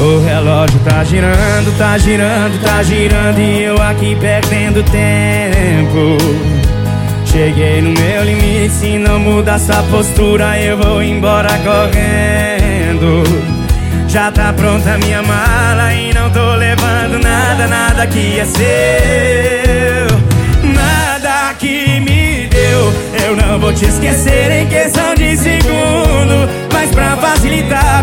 O relógio tá girando, tá girando, tá girando E eu aqui perdendo tempo. Cheguei no meu limite, se não mudar essa postura Eu vou embora correndo. Já tá pronta minha mala e não tô levando nada, nada que é seu. Nada que me deu. Eu não vou te esquecer em questão de segundo Mas pra facilitar,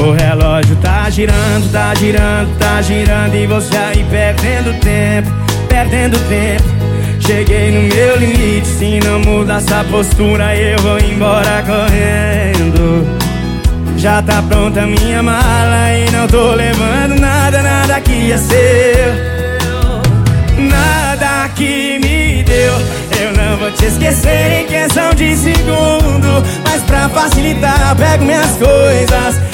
O relógio tá girando, tá girando, tá girando E você aí perdendo tempo, perdendo tempo. Cheguei no meu limite, se não mudar essa postura Eu vou embora correndo. Já tá pronta minha mala e não tô levando nada, nada que é seu. Nada que me deu. Eu não vou te esquecer em questão de segundo Mas pra facilitar, pego minhas coisas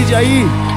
Decide aí.